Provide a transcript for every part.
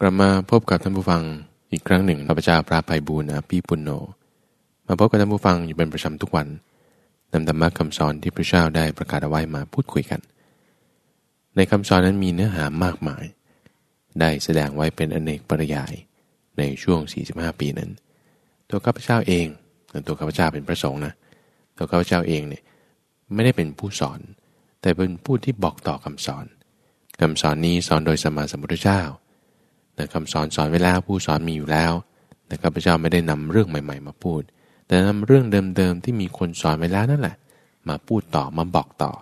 กลับมาพบกับท่านผู้ฟังอีกครั้งหนึ่งพระเจ้าพระภัยบูรณ์พี่ปุณโญมาพบกับท่านผู้ฟังอยู่เป็นประจำทุกวันนำธรรมะคำสอนที่พระเจ้าได้ประกาศเอาไว้มาพูดคุยกัน ในคำสอนนั้นมีเนื้อหามากมาย ได้แสดงไว้เป็นอเนกปริยายในช่วง 45 ปีนั้น ตัวข้าพเจ้าเองตัวข้าพเจ้าเป็นพระสงฆ์นะตัวข้าพเจ้าเองเนี่ยไม่ได้เป็นผู้สอน แต่เป็นผู้ที่บอกต่อคำสอนคำสอนนี้สอนโดยสมมาสมุทรเจ้า แต่คำสอนสอนไว้แล้วผู้สอนมีอยู่แล้วแต่ข้าพเจ้าไม่ได้นำเรื่องใหม่ ๆ มาพูด แต่นำเรื่องเดิมๆที่มีคนสอนไว้แล้วนั่นแหละ มาพูดต่อมาบอกต่อ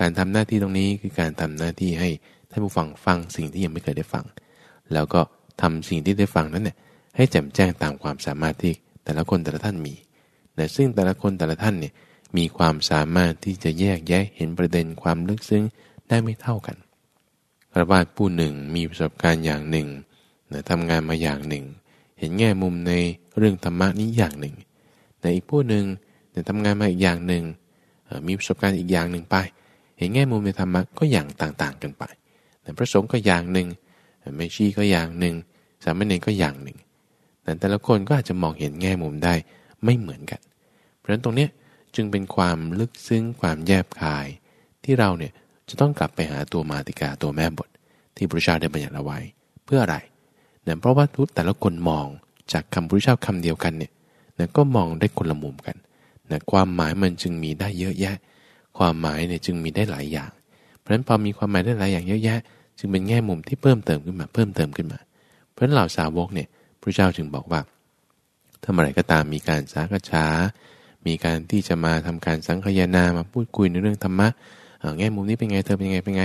การทำหน้าที่ตรงนี้คือการทำหน้าที่ให้ท่านผู้ฟังฟังสิ่งที่ยังไม่เคยได้ฟัง แล้วก็ทำสิ่งที่ได้ฟังนั้นเนี่ยให้แจ่มแจ้งตามความสามารถที่แต่ละคนแต่ละท่านมีแต่ซึ่งแต่ละคนแต่ละท่านเนี่ยมีความสามารถที่จะแยกแยะเห็นประเด็นความลึกซึ้งได้ไม่เท่ากัน พระบาทผู้หนึ่งมีประสบการณ์อย่างหนึ่งนะทำงานมาอย่างหนึ่ง เห็นแง่มุมในเรื่องธรรมะนี้อย่างหนึ่งแต่อีกผู้หนึ่งนะทำงานมาอีกอย่างหนึ่งมีประสบการณ์อีกอย่างหนึ่งไป เห็นแง่มุมในธรรมะก็อย่างต่างๆกันไปแต่พระสงฆ์ก็อย่างหนึ่งแม่ชี้ก็อย่างหนึ่ง สามเณรก็อย่างหนึ่ง แต่แต่ละคนก็อาจจะมองเห็นแง่มุมได้ไม่เหมือนกัน เพราะฉะนั้นตรงนี้จึงเป็นความลึกซึ้งความแยบคาย ที่เราเนี่ยจะต้องกลับไปหาตัวมาติกาตัวแม่บท ที่พระเจ้าได้บัญญัติเอาไว้ เพื่ออะไรเนื่องเพราะว่าทุกแต่ละคนมองจากคำพระเจ้าคำเดียวกันเนี่ยนะก็มองได้คนละมุมกันนะความหมายมันจึงมีได้เยอะแยะ ความหมายเนี่ยจึงมีได้หลายอย่าง เพราะฉะนั้นพอมีความหมายได้หลายอย่างเยอะแยะ จึงเป็นแง่มุมที่เพิ่มเติมขึ้นมา เพิ่มเติมขึ้นมา เพราะฉะนั้นเหล่าสาวกเนี่ยพระเจ้าจึงบอกว่าถ้าเมื่อไรก็ตามมีการสากชามีการที่จะมาทำการสังคายนามาพูดคุยในเรื่องธรรมะแง่มุมนี้เป็นไงเธอเป็นไงเป็นไง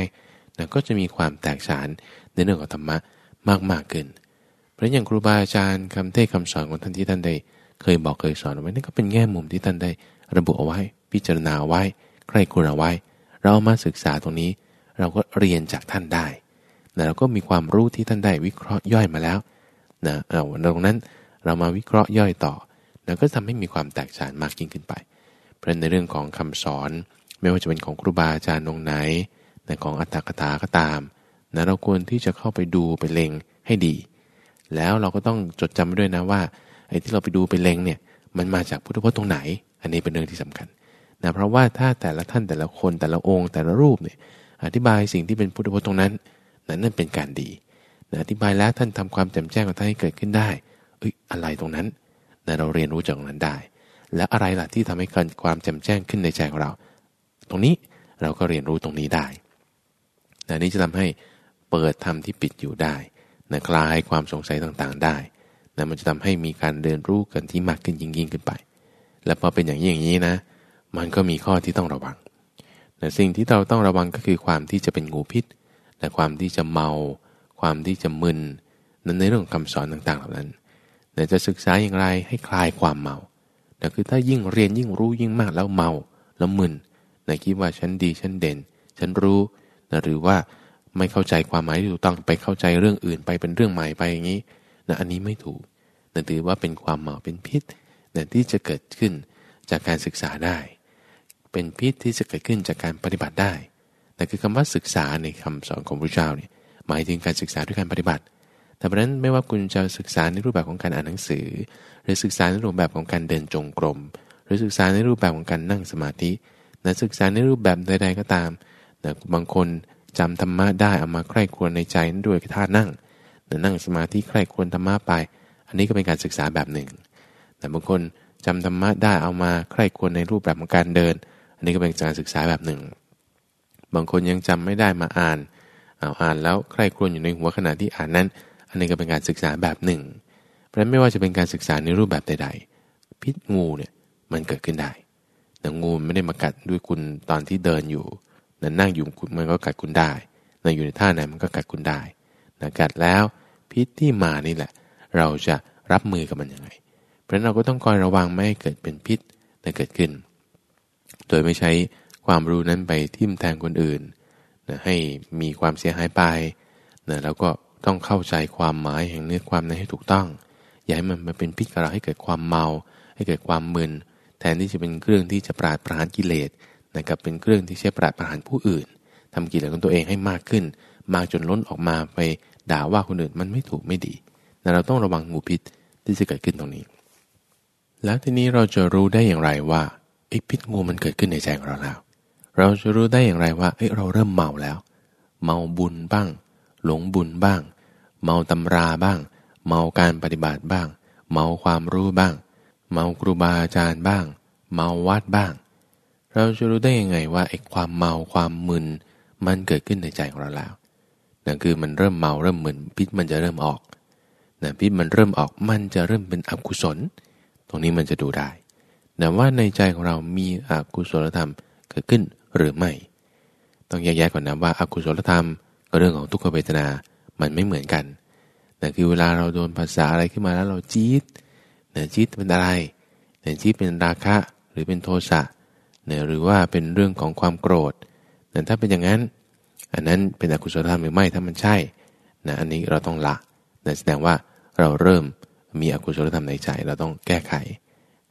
นะก็จะมีความแตกฉานในเรื่องของธรรมะมากมากขึ้น เพราะอย่างครูบาอาจารย์คำเทศคำสอนของท่านที่ท่านได้ เคยบอกเคยสอนไว้นั่นก็เป็นแง่มุมที่ท่านได้ ระบุเอาไว้ พิจารณาไว้ ใครควรเอาไว้ เราเอามาศึกษาตรงนี้ เราก็เรียนจากท่านได้นะเราก็มีความรู้ที่ท่านได้วิเคราะห์ย่อยมาแล้วนะเอาตรงนั้นเรามาวิเคราะห์ย่อยต่อแล้วก็ทำให้มีความแตกฉานมากยิ่งขึ้นไป เพราะในเรื่องของคำสอน ไม่ว่าจะเป็นของครูบาอาจารย์องค์ไหน ในของอัตถกถาก็ตามนะเราควรที่จะเข้าไปดูไปเล็งให้ดี แล้วเราก็ต้องจดจำไว้ด้วยนะว่าไอ้ที่เราไปดูไปเล็งเนี่ยมันมาจากพุทธพจน์ตรงไหน อันนี้เป็นเรื่องที่สำคัญนะเพราะว่าถ้าแต่ละท่านแต่ละคนแต่ละองค์แต่ละรูปเนี่ยอธิบายสิ่งที่เป็นพุทธพจน์ตรงนั้นนั้นนั่นเป็นการดีนะอธิบายแล้วท่านทำความแจ่มแจ้งของท่านให้เกิดขึ้นได้เอ้ยอะไรตรงนั้นนะเราเรียนรู้จากตรงนั้นได้ แล้วอะไรล่ะที่ทำให้เกิดความแจ่มแจ้งขึ้นในใจของเรา ตรงนี้เราก็เรียนรู้ตรงนี้ได้ นะนี้จะทำให้เปิดธรรมที่ปิดอยู่ได้นะคลายความสงสัยต่างๆได้นะมันจะทำให้มีการเรียนรู้กันที่มากขึ้นยิ่งยิ่งขึ้นไป และพอเป็นอย่างนี้อย่างนี้นะ มันก็มีข้อที่ต้องระวังนะสิ่งที่เราต้องระวังก็คือความที่จะเป็นงูพิษและความที่จะเมา ความที่จะมึนนั้นในเรื่องคำสอนต่างๆเหล่านั้นแต่จะศึกษาอย่างไรให้คลายความเมาแต่คือถ้ายิ่งเรียนยิ่งรู้ยิ่งมากแล้วเมาแล้วมึนนะคิดว่าฉันดีฉันเด่น ฉันรู้ นะหรือว่าไม่เข้าใจความหมายที่ถูกต้องไปเข้าใจเรื่องอื่นไปเป็นเรื่องใหม่ไปอย่างนี้นะอันนี้ไม่ถูกนะถือว่าเป็นความเมาเป็นพิษนะที่จะเกิดขึ้นจากการศึกษาได้ เป็นพิษที่จะเกิดขึ้นจากการปฏิบัติได้แต่คือคำว่าศึกษาในคำสอนของพระเจ้าเนี่ยหมายถึงการศึกษาด้วยการปฏิบัติแต่เพราะนั้นไม่ว่าคุณจะศึกษาในรูปแบบของการอ่านหนังสือ หรือศึกษาในรูปแบบของการเดินจงกรม หรือศึกษาในรูปแบบของการนั่งสมาธินะศึกษาในรูปแบบใดๆก็ตาม นะบางคนจำธรรมะได้เอามาใคร่ควรในใจนั้นด้วยท่านั่งนะนั่งสมาธิใคร่ควรธรรมะไป อันนี้ก็เป็นการศึกษาแบบหนึ่งแต่บางคนจำธรรมะได้เอามาใคร่ควรในรูปแบบของการเดิน อันนี้ก็เป็นการศึกษาแบบหนึ่ง บางคนยังจำไม่ได้มาอ่านเอาอ่านแล้วใคร่ควรอยู่ในหัวขณะที่อ่านนั้น อันนี้ก็เป็นการศึกษาแบบหนึ่ง เพราะไม่ว่าจะเป็นการศึกษาในรูปแบบใด ๆ พิษงูเนี่ยมันเกิดขึ้นได้แต่งูไม่ได้มากัดด้วยคุณตอนที่เดินอยู่ นั่นั่งอยู่มันก็กัดคุณได้นั่งอยู่ในท่าไหนมันก็กัดคุณได้นะกัดแล้วพิษที่มานี่แหละ เราจะรับมือกับมันยังไง เพราะเราก็ต้องคอยระวังไม่ให้เกิดเป็นพิษนะเกิดขึ้น โดยไม่ใช้ความรู้นั้นไปทิ่มแทงคนอื่นนะให้มีความเสียหายไปนะแล้วก็ต้องเข้าใจความหมายแห่งเนื้อความนั้นให้ถูกต้อง อย่าให้มันมาเป็นพิษกับเระให้เกิดความเมา ให้เกิดความมึน แทนที่จะเป็นเครื่องที่จะปราดปรานกิเลส นะครับเป็นเครื่องที่ใช้ปราดประหานผู้อื่นทำกิเลสของตัวเองให้มากขึ้น มากจนล้นออกมาไปด่าว่าคนอื่นมันไม่ถูกไม่ดีแต่เราต้องระวังงูพิษที่จะเกิดขึ้นตรงนี้ แล้วทีนี้เราจะรู้ได้อย่างไรว่าไอ้พิษงูมันเกิดขึ้นในใจของเราแล้ว เราจะรู้ได้อย่างไรว่าเอ้เราเริ่มเมาแล้ว เมาบุญบ้าง หลงบุญบ้าง เมาตำราบ้าง เมาการปฏิบัติบ้าง เมาความรู้บ้าง เมาครูบาอาจารย์บ้าง เมาวัดบ้าง เราจะรู้ได้ยังไงว่าไอ้ความเมาความมึนมันเกิดขึ้นในใจของเราแล้วนั่นคือมันเริ่มเมาเริ่มมึนพิษมันจะเริ่มออกนะพิษมันเริ่มออกมันจะเริ่มเป็นอกุศล ตรงนี้มันจะดูได้แต่ว่าในใจของเรามีอกุศลธรรมเกิดขึ้นหรือไม่ ต้องแยกแยะก่อนนะว่าอากุศลธรรมกับเรื่องของทุกขเวทนา มันไม่เหมือนกันนั่นคือเวลาเราโดนภาษาอะไรขึ้นมาแล้วเราจี๊ดเนี่ยจี๊ดเป็นอะไรเนี่ยจี๊ดเป็นราคะหรือเป็นโทสะ นี่ยหรือว่าเป็นเรื่องของความโกรธเนี่ถ้าเป็นอย่างนั้น อันนั้นเป็นอกุศลธรรมหรือไม่ถ้ามันใช่นะอันนี้เราต้องละนะแสดงว่าเราเริ่มมีอกุศลธรรมในใจ เราต้องแก้ไข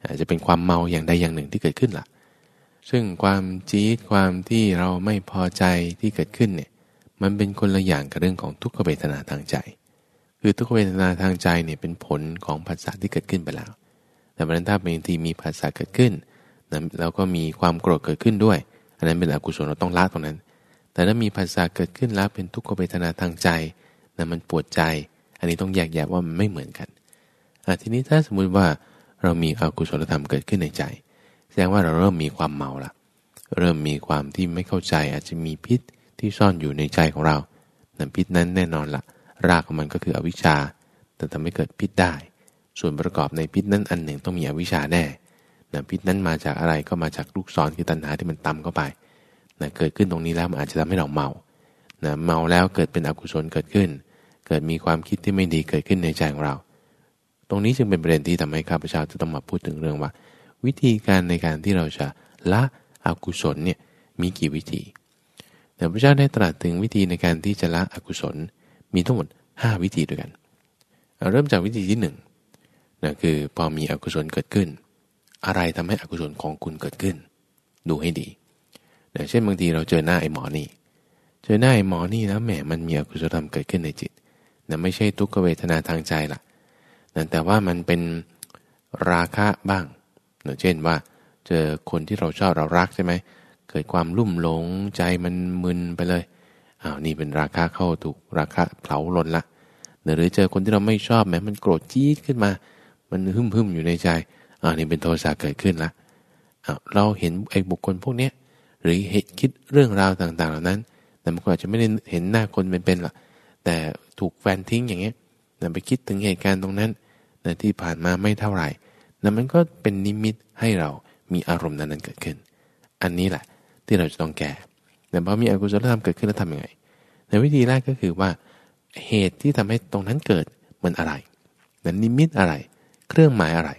อาจจะเป็นความเมาอย่างใดอย่างหนึ่งที่เกิดขึ้นละ่ะ ซึ่งความจี๊ดความที่เราไม่พอใจที่เกิดขึ้นเนี่ยมันเป็นคนละอย่างกับเรื่องของทุกขเวทนาทางใจ คือทุกขเวทนาทางใจเนี่ยเป็นผลของภาษาที่เกิดขึ้นไปแล้ว แต่บรรดาบางทีมีภาษาเกิดขึ้น นะแล้วก็มีความโกรธเกิดขึ้นด้วย อันนั้นเป็นอกุศลเราต้องละตรงนั้น แต่ถ้ามีภาษาเกิดขึ้นแล้วเป็นทุกขเวทนาทางใจนะมันปวดใจ อันนี้ต้องแยกแยะว่ามันไม่เหมือนกันทีนี้ถ้าสมมุติว่าเรามีอกุศลธรรมเกิดขึ้นในใจ แสดงว่าเราเริ่มมีความเมาละเริ่มมีความที่ไม่เข้าใจอาจจะมีพิษที่ซ่อนอยู่ในใจของเรานั่นพิษนั้นแน่นอนละรากของมันก็คืออวิชชา แต่ทำให้เกิดพิษได้ ส่วนประกอบในพิษนั้นอันหนึ่งต้องมีอวิชชาแน่ นะพิษนั้นมาจากอะไรก็มาจากลูกศรคือตัณหาที่มันตำเข้าไปนะเกิดขึ้นตรงนี้แล้วมันอาจจะทำให้เราเมานะเมาแล้วเกิดเป็นอกุศลเกิดขึ้น เกิดมีความคิดที่ไม่ดีเกิดขึ้นในใจของเรา ตรงนี้จึงเป็นประเด็นที่ทำให้ข้าพเจ้าจะต้องมาพูดถึงเรื่องว่า วิธีการในการที่เราจะละอกุศลเนี่ยมีกี่วิธีแต่พระเจ้าได้ตรัสถึงวิธีในการที่จะละอกุศลมีทั้งหมด 5 วิธีด้วยกันเริ่มจากวิธีที่1นนะคือพอมีอกุศลเกิดขึ้น อะไรทำให้อกุศลของคุณเกิดขึ้น ดูให้ดีนะเช่นบางทีเราเจอหน้าไอ้หมอนี่ เจอหน้าไอ้หมอนี่แล้วแหมมันมีอกุศลธรรมเกิดขึ้นในจิตนะไม่ใช่ทุกขเวทนาทางใจละแต่ว่ามันเป็นราคะบ้างเช่นว่า เจอคนที่เราชอบเรารักใช่ไหมเกิดความลุ่มหลงใจมันมึนไปเลยอ้าวนี่เป็นราคะเข้าถูกราคะเผาลนละหรือเจอคนที่เราไม่ชอบแม้มันโกรธจี๊ดขึ้นมา มันหึ่มหึมอยู่ในใจ อ้าวนี่เป็นโทสะเกิดขึ้นละเราเห็นไอ้บุคคลพวกเนี้ยหรือเหตุคิดเรื่องราวต่างๆ เหล่านั้น แต่มันก็อาจจะไม่ได้เห็นหน้าคนเป็นๆหรอกแต่ถูกแฟนทิ้งอย่างเงี้ยไปคิดถึงเหตุการณ์ตรงนั้นนะที่ผ่านมาไม่เท่าไหร่นะมันก็เป็นนิมิตให้เรามีอารมณ์นั้นเกิดขึ้น อันนี้แหละที่เราจะต้องแก้แต่พอมีอกุศลธรรมเกิดขึ้นแล้วทำยังไง ในวิธีแรกก็คือว่าเหตุที่ทำให้ตรงนั้นเกิดมันอะไรนั้นนิมิตอะไร เครื่องหมายอะไร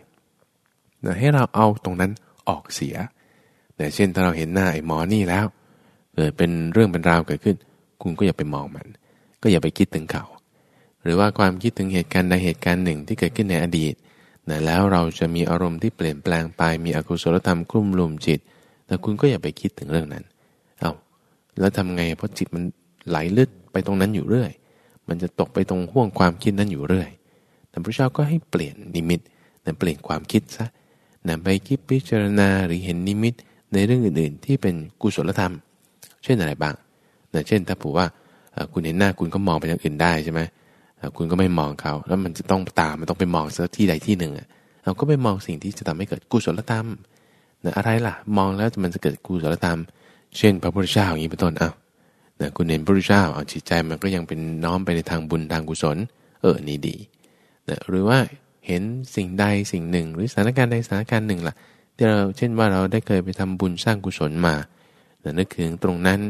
นะให้เราเอาตรงนั้นออกเสียแต่เช่นถ้าเราเห็นหน้าไอ้หมอนี่แล้ว เกิดเป็นเรื่องเป็นราวเกิดขึ้น คุณก็อย่าไปมองมัน ก็อย่าไปคิดถึงเขา หรือว่าความคิดถึงเหตุการณ์ใดเหตุการณ์หนึ่งที่เกิดขึ้นในอดีตนะแล้วเราจะมีอารมณ์ที่เปลี่ยนแปลงไป มีอกุศลธรรมกลุ่มลุมจิต แต่คุณก็อย่าไปคิดถึงเรื่องนั้น เอา้า แล้วทำไง เพราะจิตมันไหลลึกไปตรงนั้นอยู่เรื่อย มันจะตกไปตรงห่วงความคิดนั้นอยู่เรื่อยแต่พระเจ้าก็ให้เปลี่ยนนิมิตนะเปลี่ยนความคิดซะ นะไปคิดพิจารณาหรือเห็นนิมิตในเรื่องอื่นๆ ที่เป็นกุศลธรรม เช่นอะไรบ้างนะเช่นถ้าผูว่าคุณเห็นหน้าคุณก็มองไปทางอื่นได้ใช่ไหมคุณก็ไม่มองเขาแล้วมันจะต้องตามมันต้องไปมองสักที่ใดที่หนึ่งเราก็ไปมองสิ่งที่จะทำให้เกิดกุศลธรรมนะอะไรล่ะ มองแล้วมันจะเกิดกุศลธรรม เช่น พระพุทธเจ้าอย่างนี้เป็นต้นอ้าวนะคุณเห็นพระพุทธเจ้าเอาจิตใจมันก็ยังเป็นน้อมไปในทางบุญทางกุศล เออนี่ดีนะหรือว่า เห็นสิ่งใดสิ่งหนึ่ง หรือสถานการณ์ใดสถานการณ์หนึ่งล่ะที่เราเช่นว่าเราได้เคยไปทำบุญสร้างกุศลมานะนึกถึงตรงนั้น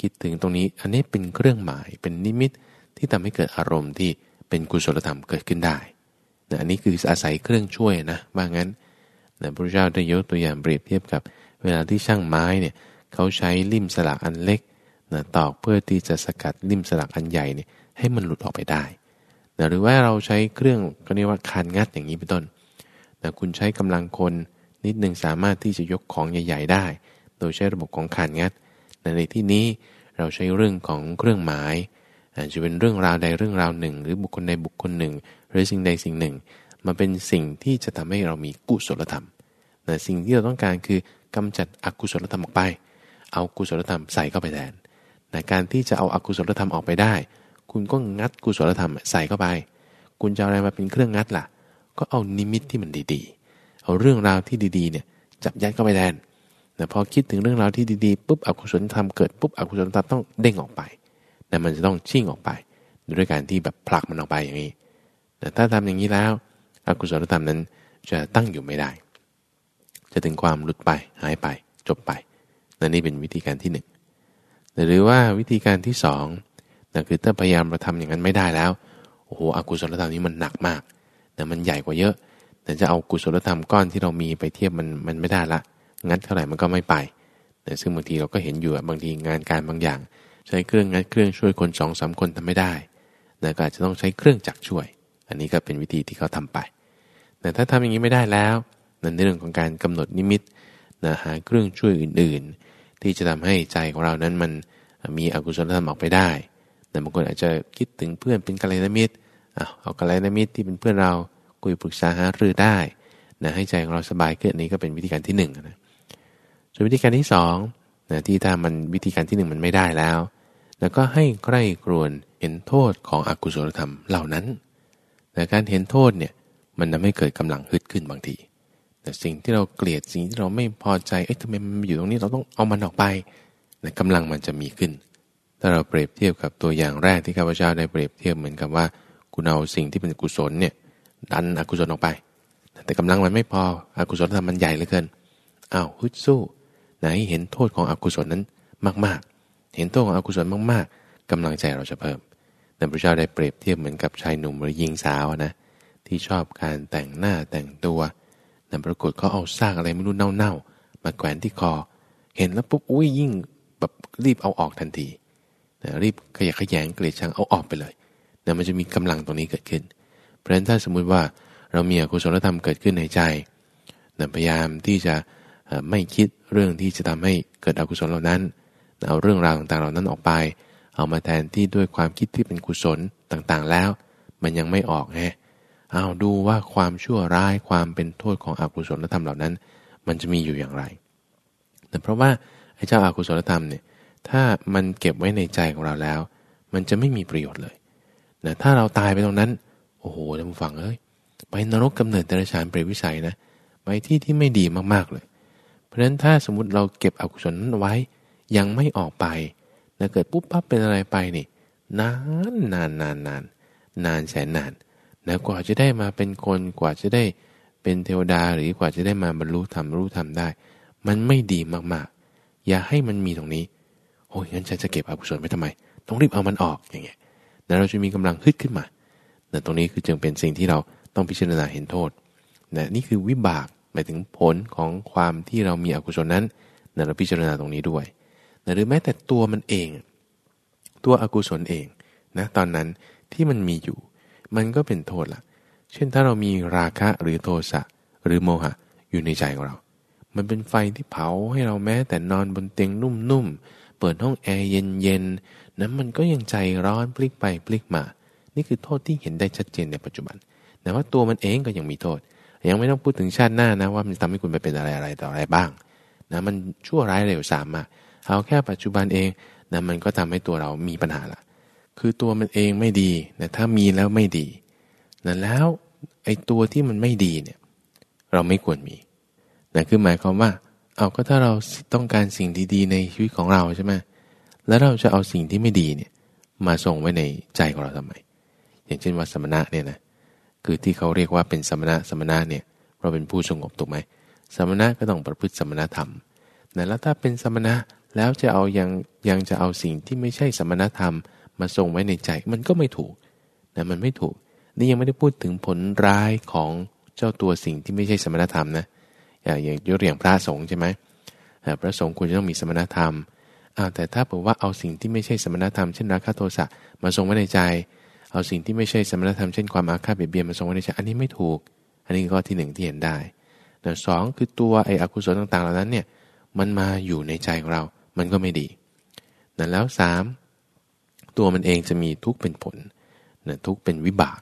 คิดถึงตรงนี้อันนี้เป็นเครื่องหมายเป็นนิมิตที่ทำให้เกิดอารมณ์ที่เป็นกุศลธรรมเกิดขึ้นได้นะอันนี้คืออาศัยเครื่องช่วยนะว่างั้นนะพระเจ้าได้ยกตัวอย่างเปรียบเทียบกับ เวลาที่ช่างไม้เนี่ยเขาใช้ลิ่มสลักอันเล็กนะตอกเพื่อที่จะสกัดลิ่มสลักอันใหญ่เนี่ยให้มันหลุดออกไปได้ นะหรือว่าเราใช้เครื่องก็เรียกว่าคานงัดอย่างนี้เป็นต้นนะคุณใช้กำลังคนนิดหนึ่งสามารถที่จะยกของใหญ่ ๆ ได้ โดยใช้ระบบของคานงัดในที่นี้เราใช้เรื่องของเครื่องหมายอาจจะเป็นเรื่องราวใดเรื่องราวหนึ่ง หรือบุคคลใดบุคคลหนึ่ง หรือสิ่งใดสิ่งหนึ่งมาเป็นสิ่งที่จะทำให้เรามีกุศลธรรมแต่สิ่งที่เราต้องการคือกำจัดอกุศลธรรมออกไป เอากุศลธรรมใส่เข้าไปแทนในการที่จะเอาอากุศลธรรมออกไปได้ คุณก็งัดกุศลธรรมใส่เข้าไป คุณจะอะไรมาเป็นเครื่องงัดล่ะ ก็เอานิมิตที่มันดีๆ เอาเรื่องราวที่ดีๆเนี่ยจับยัดเข้าไปแทนแต่พอคิดถึงเรื่องราวที่ดีๆปุ๊บอกุศลธรรมเกิดปุ๊บอกุศลธรรมต้องเด้งออกไปแต่มันจะต้องชิ่งออกไป ด้วยการที่แบบผลักมันออกไปอย่างนี้ แต่ถ้าทำอย่างนี้แล้วอกุศลธรรมนั้นจะตั้งอยู่ไม่ได้ จะถึงความหลุดไปหายไปจบไปนั่นนี่เป็นวิธีการที่หนึ่งหรือว่าวิธีการที่สอง นั่นคือถ้าพยายามเราทำอย่างนั้นไม่ได้แล้วโอ้โหอกุศลธรรมนี้มันหนักมากแต่มันใหญ่กว่าเยอะ แต่จะเอากุศลธรรมก้อนที่เรามีไปเทียบมันมันไม่ได้ละงัดเท่าไหร่มันก็ไม่ไปแต่ซึ่งบางทีเราก็เห็นอยู่บางทีงานการบางอย่าง ใช้เครื่องงัดเครื่องช่วยคนสองสาคนทำไม่ได้แต่ก็อาจจะต้องใช้เครื่องจักรช่วย อันนี้ก็เป็นวิธีที่เขาทำไป แต่ถ้าทำอย่างนี้ไม่ได้แล้วนั่นในเรื่องของการกำหนดนิมิตนะหาเครื่องช่วยอื่นๆ ที่จะทำให้ใจของเรานั้นมันมีอกุศลธรรมออกไปได้ แต่บางคนอาจจะคิดถึงเพื่อนเป็นกัลยาณมิตรเอากัลยาณมิตรที่เป็นเพื่อนเราคุยปรึกษาหารือได้นะให้ใจของเราสบายขึ้นนี้ก็เป็นวิธีการที่1นนะส่วนวิธีการที่2นะที่ถ้ามันวิธีการที่ 1 มันไม่ได้แล้ว แล้วก็ให้ใกล้กรวนเห็นโทษของอกุศลธรรมเหล่านั้นแต่การเห็นโทษเนี่ยมันทำให้เกิดกำลังฮึดขึ้นบางที แต่สิ่งที่เราเกลียดสิ่งที่เราไม่พอใจเอ๊ะทำไมมันอยู่ตรงนี้เราต้องเอามันออกไปแต่กำลังมันจะมีขึ้น ถ้าเราเปรียบเทียบกับตัวอย่างแรกที่ข้าพเจ้าได้เปรียบเทียบเหมือนกับว่าคุณเอาสิ่งที่เป็นกุศลเนี่ยดันอกุศลออกไป แต่กำลังมันไม่พออกุศลธรรมมันใหญ่เหลือเกินอ้าวฮึดสู้ไหนเห็นโทษของอกุศลนั้นมาก ๆ เห็นโทษของอกุศลมาก ๆกำลังใจเราจะเพิ่มแต่พระเจ้าได้เปรียบเทียบเหมือนกับชายหนุ่มหรือหญิงสาวนะที่ชอบการแต่งหน้าแต่งตัวแต่ปรากฏเขาเอาซากอะไรไม่รู้เน่าๆมาแขวนที่คอ เห็นแล้วปุ๊บอุ้ยยิ่งแบบรีบเอาออกทันที นะรีบขยะขยงเกลียดชังเอาออกไปเลยนะมันจะมีกำลังตรงนี้เกิดขึ้น เพราะฉะนั้นถ้าสมมุติว่าเรามีอกุศลธรรมเกิดขึ้นในใจนะพยายามที่จะไม่คิดเรื่องที่จะทำให้เกิดอกุศลเหล่านั้น เอาเรื่องราวต่างๆเหล่านั้นออกไป เอามาแทนที่ด้วยความคิดที่เป็นกุศลต่างๆแล้ว มันยังไม่ออกฮะเอาดูว่าความชั่วร้ายความเป็นโทษของอกุศลธรรมเหล่านั้น มันจะมีอยู่อย่างไรแต่เพราะว่าไอ้เจ้าอากุศลธรรมเนี่ย ถ้ามันเก็บไว้ในใจของเราแล้ว มันจะไม่มีประโยชน์เลยนะถ้าเราตายไปตรงนั้น โอ้โหท่านผู้ฟังเอ้ยไปนรกกำเนิดเดรัจฉานเปรตวิสัยนะไปที่ที่ไม่ดีมากๆเลย เพราะฉะนั้นถ้าสมมติเราเก็บอกุศลนั้นไว้ ยังไม่ออกไปแล้วเกิดปุ๊บปั๊บเป็นอะไรไปนี่นานนานนานนานนานแสนนานนะกว่าจะได้มาเป็นคนกว่าจะได้เป็นเทวดาหรือกว่าจะได้มาบรรลุธรรมรู้ธรรมได้ มันไม่ดีมากๆ อย่าให้มันมีตรงนี้ โอ้ยงั้นฉันจะเก็บอกุศลไว้ทำไม ต้องรีบเอามันออกอย่างเงี้ยแล้วเราจะมีกำลังฮึดขึ้นมาแต่ตรงนี้คือจึงเป็นสิ่งที่เราต้องพิจารณาเห็นโทษนะนี่คือวิบากหมายถึงผลของความที่เรามีอกุศลนั้นนะเราพิจารณาตรงนี้ด้วยนะหรือแม้แต่ตัวมันเอง ตัวอกุศลเองนะตอนนั้นที่มันมีอยู่ มันก็เป็นโทษละเช่นถ้าเรามีราคะหรือโทสะหรือโมหะอยู่ในใจของเรา มันเป็นไฟที่เผาให้เราแม้แต่นอนบนเตียงนุ่มๆ เปิดห้องแอร์เย็นๆนั้นมันก็ยังใจร้อนพลิกไปพลิกมา นี่คือโทษที่เห็นได้ชัดเจนในปัจจุบัน แต่ว่าตัวมันเองก็ยังมีโทษ ยังไม่ต้องพูดถึงชาติหน้านะว่ามันทำให้คุณไปเป็นอะไรอะไรต่ออะไรบ้างนะมันชั่วร้ายเร็วสามมาเอาแค่ปัจจุบันเองนะมันก็ทำให้ตัวเรามีปัญหาละคือตัวมันเองไม่ดีนะถ้ามีแล้วไม่ดีนะแล้วไอ้ตัวที่มันไม่ดีเนี่ยเราไม่ควรมีนะคือหมายความว่า เอาก็ถ้าเราต้องการสิ่งดีๆ ในชีวิตของเราใช่ไหมแล้วเราจะเอาสิ่งที่ไม่ดีเนี่ยมาส่งไว้ในใจของเราทำไม อย่างเช่นว่าสมณะเนี่ยนะคือที่เขาเรียกว่าเป็นสมณะสมณะเนี่ยเราเป็นผู้สงบถูกไหมสมณะก็ต้องประพฤติสมณธรรมแต่แล้วถ้าเป็นสมณะแล้วจะเอายังยังจะเอาสิ่งที่ไม่ใช่สมณธรรม มาส่งไว้ในใจมันก็ไม่ถูกนะมันไม่ถูกนี่ยังไม่ได้พูดถึงผลร้ายของเจ้าตัวสิ่งที่ไม่ใช่สมณธรรมนะ อย่างยกอย่างพระสงฆ์ใช่ไหมพระสงฆ์ควรจะต้องมีสมณธรรมแต่ถ้าบอกว่าเอาสิ่งที่ไม่ใช่สมณธรรมเช่นราคะโทสะมาส่งไว้ในใจ เอาสิ่งที่ไม่ใช่สมณธรรมเช่นความอาฆาตเบียดเบียนมาทรงไว้ในใจอันนี้ไม่ถูก อันนี้ก็ที่หนึ่งที่เห็นได้แต่สองคือตัวไอ้อกุศลต่างๆเหล่านั้นเนี่ยมันมาอยู่ในใจของเรา มันก็ไม่ดีนั่นแล้วสามตัวมันเองจะมีทุกข์เป็นผลนะทุกข์เป็นวิบาก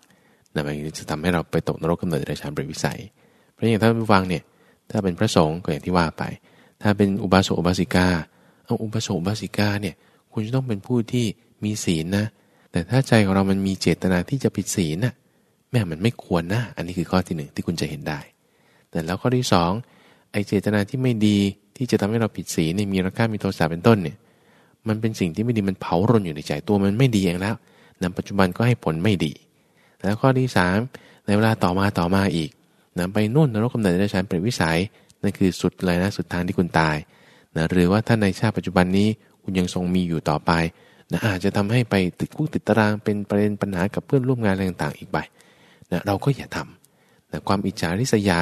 นะมันจะทำให้เราไปตกนรกกำเนิดในชานเปรตวิสัย เพราะอย่างท่านผู้ฟังเนี่ย ถ้าเป็นพระสงฆ์ก็อย่างที่ว่าไป ถ้าเป็นอุบาสกอุบาสิกา เอาอุบาสกอุบาสิกาเนี่ยคุณจะต้องเป็นผู้ที่มีศีลนะ แต่ถ้าใจของเรามันมีเจตนาที่จะผิดศีลน่ะแม่มันไม่ควรนะ อันนี้คือข้อที่หนึ่งที่คุณจะเห็นได้ แต่แล้วข้อที่สองไอเจตนาที่ไม่ดีที่จะทำให้เราผิดศีลเนี่ยมีราคามีโทสะเป็นต้นเนี่ย มันเป็นสิ่งที่ไม่ดีมันเผารนอยู่ในใจตัวมันไม่ดีเองแล้วนปัจจุบันก็ให้ผลไม่ดี แล้วข้อที่สามในเวลาต่อมาต่อมาอีก นะไปนู่นนรกกำเนิดได้ฉันเป็นวิสัยนั่นคือสุดเลยนะสุดทางที่คุณตายนะหรือว่าถ้าในชาติปัจจุบันนี้คุณยังทรงมีอยู่ต่อไปนะอาจจะทำให้ไปติดคุกติดตารางเป็นประเด็นปัญหากับเพื่อนร่วมงานอะไรต่างๆ อีกไปนะเราก็อย่าทำนะความอิจฉาริษยา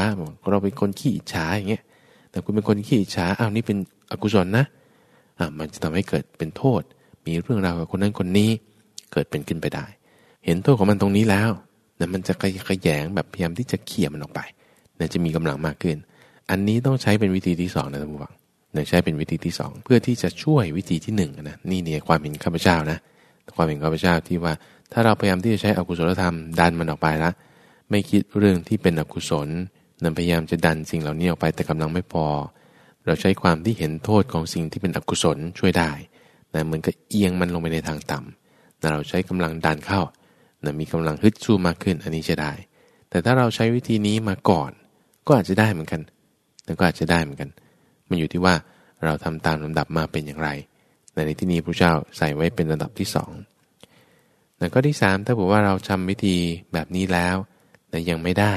เราเป็นคนขี้อิจฉาอย่างเงี้ยแต่คุณเป็นคนขี้อิจฉาอ้าวนี่เป็นอกุศลนะอ่ามันจะทำให้เกิดเป็นโทษ มีเรื่องราวกับคนนั้นคนนี้เกิดเป็นขึ้นไปได้ เห็นโทษของมันตรงนี้แล้ว นะมันจะขยแยงแบบพยายามที่จะเขี่ยมันออกไปนะจะมีกำลังมากขึ้น อันนี้ต้องใช้เป็นวิธีที่สองนะท่านผู้ฟังนะใช้เป็นวิธีที่สองเพื่อที่จะช่วยวิธีที่หนึ่งนะนี่เนี่ยความเห็นข้าพเจ้านะความเห็นข้าพเจ้าที่ว่า ถ้าเราพยายามที่จะใช้อกุศลธรรมดันมันออกไปละไม่คิดเรื่องที่เป็นอกุศลนั้นพยายามจะดันสิ่งเหล่านี้ออกไปแต่กำลังไม่พอ เราใช้ความที่เห็นโทษของสิ่งที่เป็นอกุศลช่วยได้นะเหมือนกับเอียงมันลงไปในทางต่ำนะเราใช้กำลังดันเข้า นะมีกำลังฮึดสู้มากขึ้น อันนี้จะได้ แต่ถ้าเราใช้วิธีนี้มาก่อน ก็อาจจะได้เหมือนกันแต่ก็อาจจะได้เหมือนกัน มันอยู่ที่ว่าเราทำตามลำดับมาเป็นอย่างไร ในที่นี้พระเจ้าใส่ไว้เป็นระดับที่สองแต่ก็ที่สามถ้าบอกว่าเราทำวิธีแบบนี้แล้ว แต่ยังไม่ได้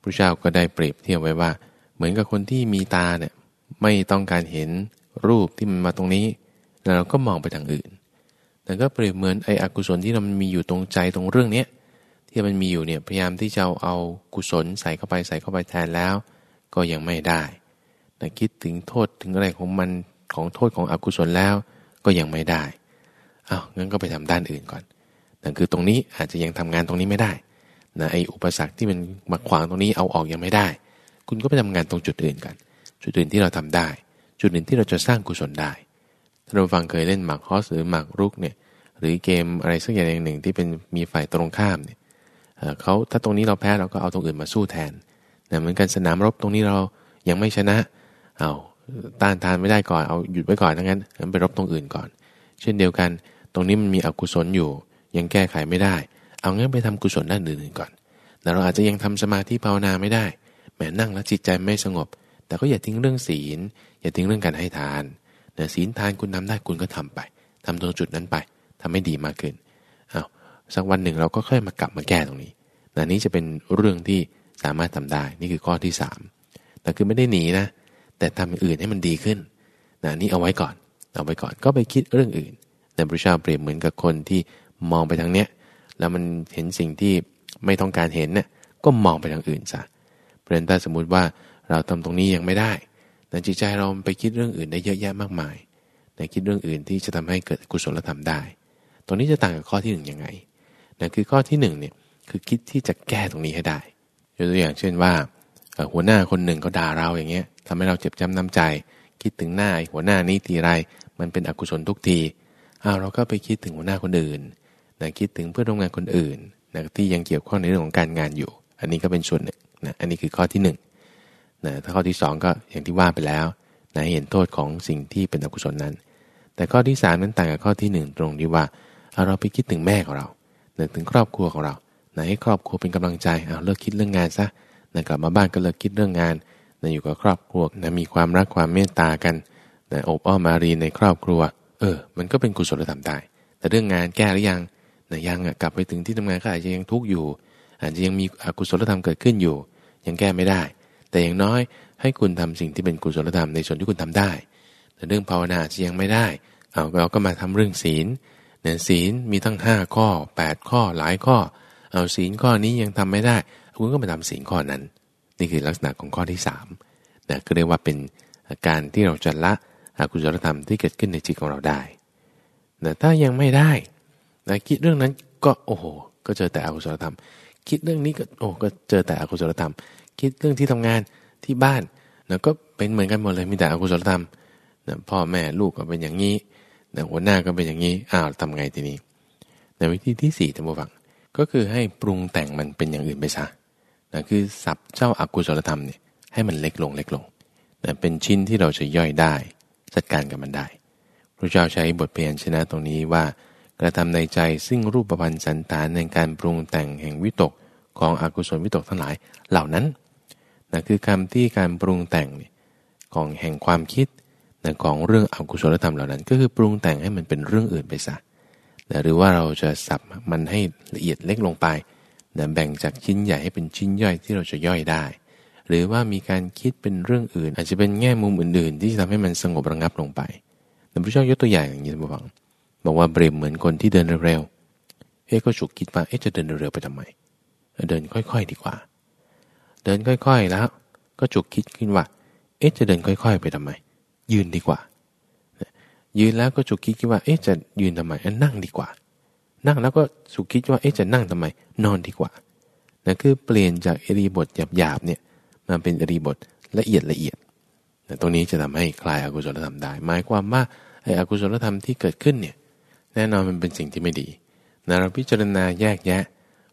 พระเจ้าก็ได้เปรียบเทียบไว้ว่า เหมือนกับคนที่มีตาเนี่ยไม่ต้องการเห็นรูปที่มันมาตรงนี้ แล้วเราก็มองไปทางอื่น แต่ก็เปรียบเหมือนไอ้อกุศลที่เรามีอยู่ตรงใจตรงเรื่องเนี้ยที่มันมีอยู่เนี่ยพยายามที่จะเอากุศลใส่เข้าไปใส่เข้าไปแทนแล้ว ก็ยังไม่ได้แต่คิดถึงโทษถึงอะไรของมันของโทษของอกุศลแล้วก็ยังไม่ได้อา้าวงั้นก็ไปทำด้านอื่นก่อนนั่นคือตรงนี้อาจจะยังทำงานตรงนี้ไม่ได้นะไออุปสรรคที่มันมาขวางตรงนี้เอาออกยังไม่ได้ คุณก็ไปทำงานตรงจุดอื่นกัน จุดอื่นที่เราทำได้ จุดอื่นที่เราจะสร้างกุศลได้ ถ้าเราฟังเคยเล่นหมากฮอสหรือหมากรุกเนี่ยหรือเกมอะไรสักอย่างหนึ่งที่เป็นมีฝ่ายตรงข้ามเนี่ยเขาถ้าตรงนี้เราแพ้เราก็เอาตรงอื่นมาสู้แทนนะเหมือนกันสนามรบตรงนี้เรายังไม่ชนะเอาต้านทานไม่ได้ก่อนเอาหยุดไว้ก่อนทั้งนั้นงั้นไปรบตรงอื่นก่อน เช่นเดียวกัน ตรงนี้มันมีอกุศลอยู่ ยังแก้ไขไม่ได้ เอางั้นไปทำกุศลด้านอื่นๆก่อนแต่เราอาจจะยังทำสมาธิภาวนาไม่ได้แม้นั่งแล้วจิตใจไม่สงบ แต่ก็อย่าทิ้งเรื่องศีล อย่าทิ้งเรื่องการให้ทาน นะศีลทานคุณทาได้คุณก็ทำไปทำตรงจุดนั้นไปทำให้ดีมากขึ้นอาสักวันหนึ่งเราก็ค่อยมากลับมาแก้ตรงนี้นะนี้จะเป็นเรื่องที่สามารถทำได้นี่คือข้อที่ 3 แต่คือไม่ได้หนีนะ แต่ทำอย่างอื่นให้มันดีขึ้นนะนี่เอาไว้ก่อนเอาไว้ก่อนก็ไปคิดเรื่องอื่นแต่พระเจ้าเปรียบเหมือนกับคนที่มองไปทางเนี้ยแล้วมันเห็นสิ่งที่ไม่ต้องการเห็นเนี่ยก็มองไปทางอื่นซะเพราะฉะนั้นถ้าสมมุติว่าเราทำตรงนี้ยังไม่ได้ แต่จิตใจเราไปคิดเรื่องอื่นได้เยอะแยะมากมายแต่คิดเรื่องอื่นที่จะทำให้เกิดกุศลธรรมได้ ตรงนี้จะต่างกับข้อที่หนึ่งยังไงนั่นคือข้อที่หนึ่งเนี่ยคือคิดที่จะแก้ตรงนี้ให้ได้ยกตัวอย่างเช่นว่า หัวหน้าคนหนึ่งเขาด่าเราอย่างเงี้ยทำให้เราเจ็บจ้ำน้ำใจ คิดถึงหน้าหัวหน้านี้ทีไร มันเป็นอกุศลทุกทีอ้าวเราก็ไปคิดถึงหัวหน้าคนอื่นนะคิดถึงเพื่อนร่วมงานคนอื่นนะที่ยังเกี่ยวข้องในเรื่องของการงานอยู่ อันนี้ก็เป็นส่วนหนึ่งนะอันนี้คือข้อที่1 นะถ้าข้อที่ 2 ก็อย่างที่ว่าไปแล้วนะเห็นโทษของสิ่งที่เป็นอกุศลนั้น แต่ข้อที่ 3 นั้นต่างกับข้อที่ 1 ตรงที่ว่าเราไปคิดถึงแม่ของเรานะถึงครอบครัวของเรานะให้ครอบครัวเป็นกำลังใจเอาเลิกคิดเรื่องงานซะนะกลับมาบ้านก็เลิกคิดเรื่องงานนะอยู่กับครอบครัวนะมีความรักความเมตตากันนะอบอ้อมมารีในครอบครัว เออ มันก็เป็นกุศลธรรมได้ แต่เรื่องงานแก้หรือยังนะยังอะกลับไปถึงที่ทำงานก็อาจจะยังทุกข์อยู่ อาจจะยังมีอกุศลธรรมเกิดขึ้นอยู่ ยังแก้ไม่ได้ แต่อย่างน้อยให้คุณทำสิ่งที่เป็นกุศลธรรมในส่วนที่คุณทำได้ แต่เรื่องภาวนาจะยังไม่ได้ เอาเราก็มาทำเรื่องศีลเนี่ยศีลมีทั้ง 5 ข้อ 8 ข้อหลายข้อ เอาศีลข้อนี้ยังทำไม่ได้ คุณก็มาทำศีลข้อนั้น นี่คือลักษณะของข้อที่3นะก็เรียกว่าเป็นการที่เราจะละอกุศลธรรมที่เกิดขึ้นในจิตของเราได้แต่ถ้ายังไม่ได้นะคิดเรื่องนั้นก็โอ้โห ก็เจอแต่อกุศลธรรม คิดเรื่องนี้ก็โอ้ก็เจอแต่อกุศลธรรม คิดเรื่องที่ทำงานที่บ้านนะก็เป็นเหมือนกันหมดเลยมีแต่อกุศลธรรมนะพ่อแม่ลูกก็เป็นอย่างนี้นะหัวหน้าก็เป็นอย่างนี้อ้าวทำไงทีนี้ในวิธีที่สี่ท่านผู้ฟังก็คือให้ปรุงแต่งมันเป็นอย่างอื่นไปซะนะคือสับเจ้าอากุศลธรรมเนี่ยให้มันเล็กลงเล็กลงนะเป็นชิ้นที่เราจะย่อยได้ จัดการกับมันได้พระเจ้าใช้บทเพียนชนะตรงนี้ว่า กระทำในใจซึ่งรูปประพันธ์สันตานในการปรุงแต่งแห่งวิตกของอกุศลวิตกทั้งหลายเหล่านั้น นะคือคำที่การปรุงแต่งของแห่งความคิดนะของเรื่องอกุศลธรรมเหล่านั้น ก็คือปรุงแต่งให้มันเป็นเรื่องอื่นไปซะนะหรือว่าเราจะสับมันให้ละเอียดเล็กลงไปนะแบ่งจากชิ้นใหญ่ให้เป็นชิ้นย่อยที่เราจะย่อยได้ หรือว่ามีการคิดเป็นเรื่องอื่น อาจจะเป็นแง่มุมอื่น ๆ ที่จะทำให้มันสงบระงับลงไปแต่พระเจ้ายกตัวอย่างอย่างนี้ท่านผู้ฟังบอกว่าเปรียบเหมือนคนที่เดินเร็วเอ๊ก็ฉุกคิดว่าเอ๊ะจะเดินเร็วไปทำไม เดินค่อย ๆ ดีกว่า เดินค่อยๆแล้ว ก็ฉุกคิดขึ้นว่า เอ๊ะจะเดินค่อย ๆ ไปทำไม ยืนดีกว่า ยืนแล้วก็ฉุกคิดขึ้นว่า เอ๊ะจะยืนทำไมนั่งดีกว่า นั่งแล้วก็สุกคิดว่า เอ๊ะจะนั่งทำไม นอนดีกว่านั่นคือเปลี่ยนจากอริบทหยาบๆเนี่ยมาเป็นอริบทละเอียดละเอียดตรงนี้จะทำให้คลายอากุศลธรรมได้ หมายความว่าไอ้อกุศลธรรมที่เกิดขึ้นเนี่ยแน่นอนมันเป็นสิ่งที่ไม่ดีนะเราพิจารณาแยกแยะ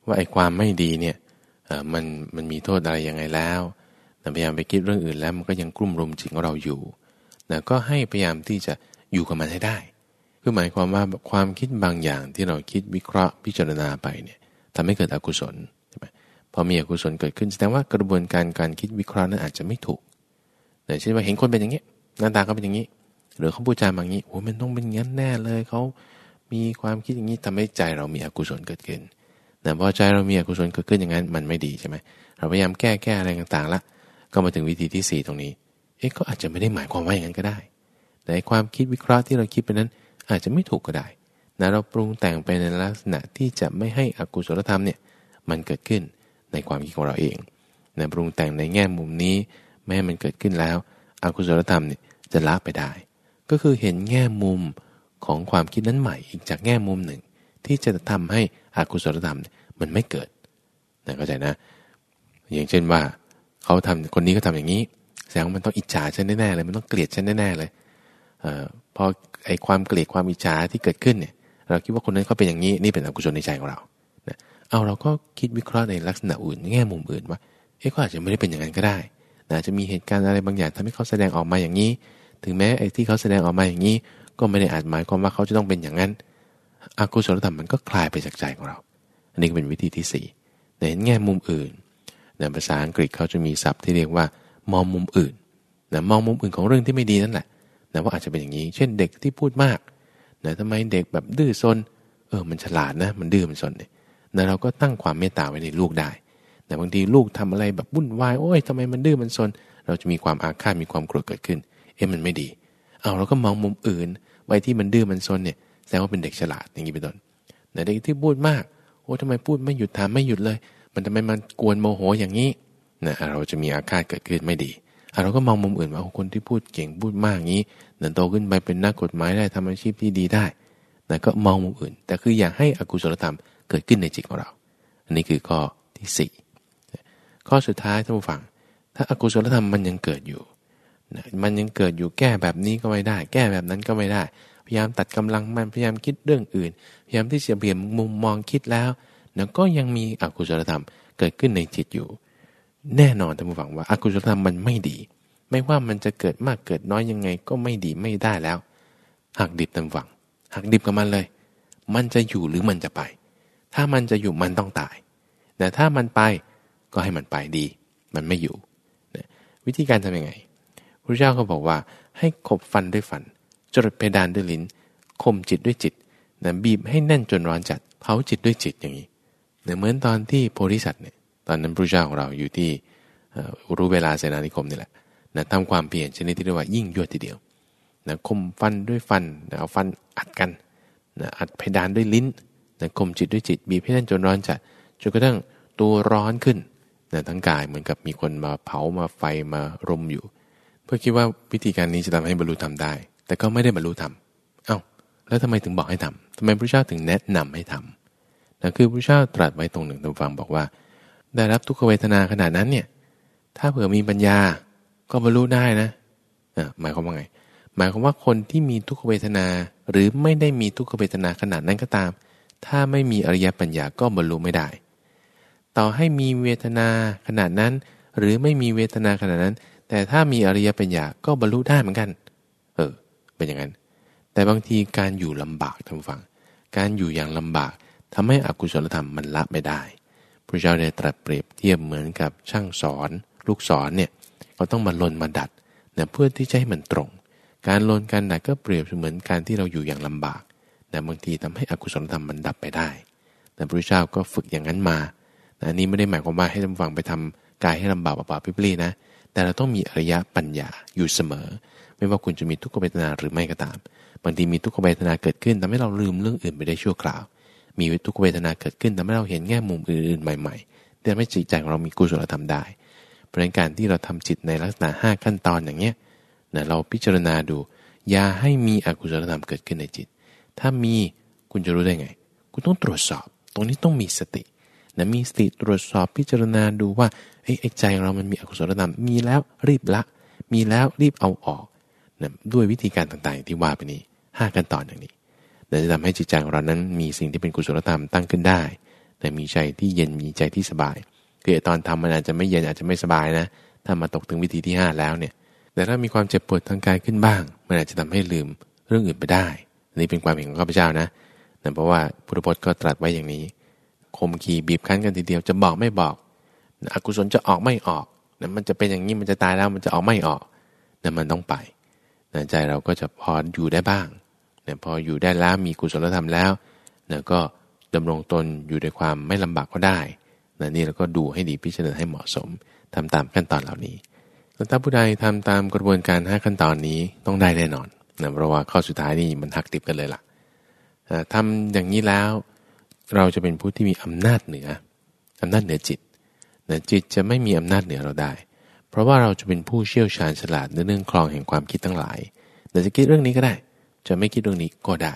ว่าไอ้ความไม่ดีเนี่ย มันมันมีโทษอะไรยังไงแล้วพยายามไปคิดเรื่องอื่นแล้วมันก็ยังกลุ่มรุมจิตของเราอยู่นะก็ให้พยายามที่จะอยู่กับมันให้ได้ คือหมายความว่าความคิดบางอย่างที่เราคิดวิเคราะห์พิจารณาไปเนี่ยทำให้เกิดอกุศลใช่ไหมพอมีอกุศลเกิดขึ้นแสดงว่ากระบวนการการคิดวิเคราะห์นั้นอาจจะไม่ถูกแต่เช่นว่าเห็นคนเป็นอย่างนี้หน้าตาเขาเป็นอย่างนี้ หรือเขาพูดจาบางนี้โอ้มันต้องเป็นงั้นแน่เลยเขามีความคิดอย่างนี้ทำให้ใจเรามีอกุศลเกิดขึ้น แต่พอใจเรามีอกุศลเกิดขึ้นอย่างนั้นมันไม่ดีใช่ไหมเราพยายามแก้แก้อะไรต่างๆละก็มาถึงวิธีที่ 4 ตรงนี้ เอ๊ะก็อาจจะไม่ได้หมายความว่าอย่างนั้นก็ได้ แต่ความคิดวิเคราะห์ที่เราคิดไปนั้น อาจจะไม่ถูกก็ได้นะเราปรุงแต่งไปในลักษณะที่จะไม่ให้อกุศลธรรมเนี่ยมันเกิดขึ้นในความคิดของเราเองนะปรุงแต่งในแง่มุมนี้ไม่ให้มันเกิดขึ้นแล้วอกุศลธรรมเนี่ยจะละไปได้ ก็คือเห็นแง่มุมของความคิดนั้นใหม่อีกจากแง่มุมหนึ่ง ที่จะทำให้อากุศลธรรมมันไม่เกิดนะเข้าใจนะ อย่างเช่นว่าเขาทำคนนี้ก็ทำอย่างนี้ แสดงว่ามันต้องอิจฉาฉันแน่ๆเลยมันต้องเกลียดฉันแน่ๆเลยเออพอไอ้ความเกลียดความอิจฉาที่เกิดขึ้นเนี่ยเราคิดว่าคนนั้นเขาเป็นอย่างนี้นี่เป็นอกุศลในใจของเรานะเอาเราก็คิดวิเคราะห์ในลักษณะอื่นแง่มุมอื่นว่าเอ๊ะก็อาจจะไม่ได้เป็นอย่างนั้นก็ได้นะจะมีเหตุการณ์อะไรบางอย่างทำให้เขาแสดงออกมาอย่างนี้ ถึงแม้ไอ้ที่เขาแสดงออกมาอย่างนี้ ก็ไม่ได้อาจหมายความว่าเขาจะต้องเป็นอย่างนั้น อกุศลธรรมมันก็คลายไปจากใจของเรา อันนี้เป็นวิธีที่สี่ในแง่มุมอื่นในภาษาอังกฤษเขาจะมีศัพท์ที่เรียกว่า มองมุมอื่นนะมองมุมอื่นของเรื่องที่ไม่ดีนั่นแหละนะว่าอาจจะเป็นอย่างนี้ เช่นเด็กที่พูดมากนะทำไมเด็กแบบดื้อซน เออ มันฉลาดนะ มันดื้อมันซนเนี่ยนะเราก็ตั้งความเมตตาไว้ในลูกได้ แต่บางทีลูกทำอะไรแบบวุ่นวาย โอ้ยทำไมมันดื้อมันซน เราจะมีความอาฆาต มีความโกรธเกิดขึ้น เอ๊ะ มันไม่ดี เอาเราก็มองมุมอื่น ไว้ที่มันดื้อมันซนเนี่ย แสดงว่าเป็นเด็กฉลาดอย่างนี้เป็นต้นแต่เด็กที่พูดมากโอ้ทำไมพูดไม่หยุดถามไม่หยุดเลย มันทำไมมันกวนโมโหอย่างนี้นะเราจะมีอาการเกิดขึ้นไม่ดีเราก็มองมุมอื่นว่าคนที่พูดเก่งพูดมากงี้เดินโตขึ้นไปเป็นนักกฎหมายได้ทำอาชีพที่ดีได้นะก็มองมุมอื่น แต่คืออยากให้อกุศลธรรมเกิดขึ้นในจิตของเรา อันนี้คือข้อที่สี่ข้อสุดท้ายท่านผู้ฟัง ถ้าอากุศลธรรมมันยังเกิดอยู่นะมันยังเกิดอยู่แก้แบบนี้ก็ไม่ได้ แก้แบบนั้นก็ไม่ได้ ยายามตัดกำลังมันพยายามคิดเรื่องอื่น พยายามที่จะเปลี่ยนมุมมองคิดแล้วนะก็ยังมีอกุศลธรรมเกิดขึ้นในจิตอยู่ แน่นอนท่านผู้ฟังว่าอากุศลธรรมมันไม่ดี ไม่ว่ามันจะเกิดมากเกิดน้อยยังไงก็ไม่ดีไม่ได้แล้วหักดิบท่านฟังหักดิบกับมันเลย มันจะอยู่หรือมันจะไป ถ้ามันจะอยู่มันต้องตาย แต่ถ้ามันไปก็ให้มันไปดี มันไม่อยู่ วิธีการทำยังไงพระเจ้าเขาบอกว่าให้ขบฟันด้วยฟัน จดเพดานด้วยลิ้นคมจิตด้วยจิตนะบีบให้แน่นจนร้อนจัดเผาจิตด้วยจิตอย่างนี้เนเหมือนตอนที่โพธิสัตว์เนี่ยตอนนั้นพระเจ้าของเราอยู่ที่รู้เวลาเสนานิคมนี่แหละนะทำความเปลี่ยนชนิดที่เรียกว่ายิ่งยวดทีเดียวนะคมฟันด้วยฟันนะเอาฟันอัดกันนะอัดเพดานด้วยลิ้นนะคมจิตด้วยจิต บีบให้แน่นจนร้อนจัดจนกระทั่งตัวร้อนขึ้นนะทั้งกายเหมือนกับมีคนมาเผามาไฟมารุมอยู่ เพื่อคิดว่าวิธีการนี้จะทำให้บรรลุธรรมได้ แต่ก็ไม่ได้บรรลุธรรมเอา้าแล้วทำไมถึงบอกให้ทำทำไมพระเจ้าถึงแนะนำให้ทำนะคือพระเจ้าตรัสไว้ตรงหนึ่งตรงฟังบอกว่า ได้รับทุกขเวทนาขนาดนั้นเนี่ยถ้าเผื่อมีปัญญาก็บรรลุได้นะอะหมายความว่าไง หมายความว่าคนที่มีทุกขเวทนา หรือไม่ได้มีทุกขเวทนาขนาดนั้นก็ตาม ถ้าไม่มีอริยปัญญาก็บรรลุไม่ได้ ต่อให้มีเวทนาขนาดนั้น หรือไม่มีเวทนาขนาดนั้น แต่ถ้ามีอริยปัญญาก็บรรลุได้เหมือนกัน เป็นอย่างนั้น แต่บางทีการอยู่ลำบากท่านฟัง การอยู่อย่างลำบากทำให้อกุศลธรรมมันละไม่ได้พระเจ้าได้ตรัสเปรียบเทียบเหมือนกับช่างสอน ลูกศรเนี่ยเขาต้องมาลนมาดัดนะเพื่อที่จะให้มันตรง การลนการดัดก็เปรียบเหมือนการที่เราอยู่อย่างลำบากแต่บางทีทำให้อกุศลธรรมมันดับไปได้ แต่พระเจ้าก็ฝึกอย่างนั้นมานะนี่ไม่ได้หมายความว่าให้ท่านฟังไปทำกายให้ลำบากเปล่าๆพิปรีนะ แต่เราต้องมีอริยะปัญญาอยู่เสมอ ไม่ว่าคุณจะมีทุกขเวทนาหรือไม่ก็ตาม บางทีมีทุกขเวทนาเกิดขึ้นทำให้เราลืมเรื่องอื่นไปได้ชั่วคราว มีทุกขเวทนาเกิดขึ้นทำให้เราเห็นแง่มุมอื่นๆใหม่ๆแต่ไม่จิตใจของเรามีกุศลธรรมได้ เพราะฉะนั้นการที่เราทำจิตในลักษณะ 5 ขั้นตอนอย่างเนี้ยนะเราพิจารณาดู อย่าให้มีอกุศลธรรมเกิดขึ้นในจิต ถ้ามีคุณจะรู้ได้ไง คุณต้องตรวจสอบ ตรงนี้ต้องมีสตินะมีสติตรวจสอบพิจารณาดูว่าไอ้ใจเรามันมีอกุศลธรรมมีแล้วรีบละ มีแล้วรีบเอาออก นะด้วยวิธีการต่างๆที่ว่าไปนี้ห้าขั้นตอนอย่างนี้จะทำให้จิตใจของเรานั้นมีสิ่งที่เป็นกุศลธรรมตั้งขึ้นได้ แต่มีใจที่เย็นมีใจที่สบาย คือตอนทำมันอาจจะไม่เย็นอาจจะไม่สบายนะ ถ้ามาตกถึงวิธีที่ 5 แล้วเนี่ย แต่ถ้ามีความเจ็บปวดทางกายขึ้นบ้าง มันอาจจะทำให้ลืมเรื่องอื่นไปได้ นี่เป็นความเห็นของข้าพเจ้านะนะเพราะว่าพุทธพจน์ก็ตรัสไว้อย่างนี้คมขีบีบคั้นกันทีเดียวจะบอกไม่บอกอกุศลจะออกไม่ออกนะมันจะเป็นอย่างนี้มันจะตายแล้วมันจะออกไม่ออกนะมันต้องไป นะใจเราก็จะพออยู่ได้บ้างนะพออยู่ได้แล้วมีกุศลธรรมแล้วนะก็ดำรงตนอยู่ในความไม่ลำบากก็ได้นะนี่เราก็ดูให้ดีพิจารณาให้เหมาะสมทำตามขั้นตอนเหล่านี้ถ้าผู้ใดทำตามกระบวนการ 5 ขั้นตอนนี้ต้องได้แน่นอนนะเพราะว่าข้อสุดท้ายนี่มันหักติบกันเลยล่ะทำอย่างนี้แล้ว เราจะเป็นผู้ที่มีอำนาจเหนืออำนาจเหนือจิตนะจิตจะไม่มีอำนาจเหนือเราได้ เพราะว่าเราจะเป็นผู้เชี่ยวชาญฉลาดในเรื่องคลองแห่งความคิดทั้งหลายเราจะคิดเรื่องนี้ก็ได้ จะไม่คิดเรื่องนี้ก็ได้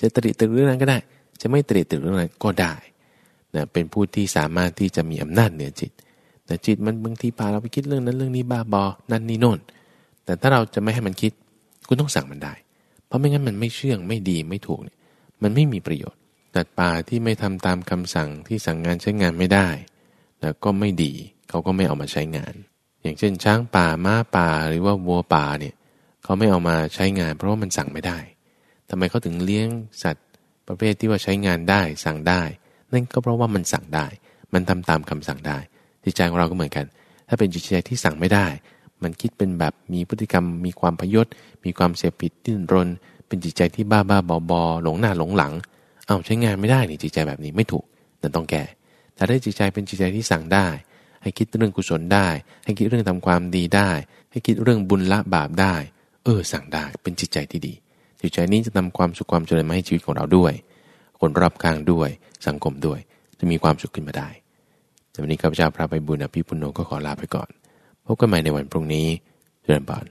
จะตริตรึกเรื่องนั้นก็ได้ จะไม่ตริตรึกเรื่องนั้นก็ได้นะเป็นผู้ที่สามารถที่จะมีอำนาจเหนือจิต แต่จิตมันบางทีพาเราไปคิดเรื่องนั้นเรื่องนี้บ้าบอ นั่นนี่โน่น แต่ถ้าเราจะไม่ให้มันคิดคุณต้องสั่งมันได้ เพราะไม่งั้นมันไม่เชื่องไม่ดีไม่ถูกเนี่ยมันไม่มีประโยชน์ตัดป่าที่ไม่ทำตามคำสั่งที่สั่งงานใช้งานไม่ได้ แล้วก็ไม่ดีเขาก็ไม่เอามาใช้งาน อย่างเช่น ช้างป่าม้าป่าหรือว่าวัวป่าเนี่ยเขาไม่เอามาใช้งาน เพราะว่ามันสั่งไม่ได้ทำไมเขาถึงเลี้ยงสัตว์ประเภทที่ว่าใช้งานได้สั่งได้ นั่นก็เพราะว่ามันสั่งได้ มันทำตามคำสั่งได้ จิตใจของเราก็เหมือนกัน ถ้าเป็นจิตใจที่สั่งไม่ได้ มันคิดเป็นแบบมีพฤติกรรม มีความพยศ มีความเสียผิดดิ้นรน เป็นจิตใจที่บ้าบ้าบอบอหลงหน้าหลงหลัง เอาใช้งานไม่ได้นี่จิตใจแบบนี้ไม่ถูกนั่ต้องแก้แต่ได้จิตใจเป็นจิตใจที่สั่งได้ ให้คิดเรื่องกุศลได้ ให้คิดเรื่องทำความดีได้ ให้คิดเรื่องบุญละบาปได้ เออ สั่งได้เป็นจิตใจที่ดี จิตใจนี้จะนำความสุขความเจริญมาให้ชีวิตของเราด้วย คนรอบข้างด้วย สังคมด้วย จะมีความสุขขึ้นมาได้แต่วันนี้ข้าพเจ้าพระไปบุญอภิปุโนก็ขอลาไปก่อน พบกันใหม่ในวันพรุ่งนี้เจริญบาน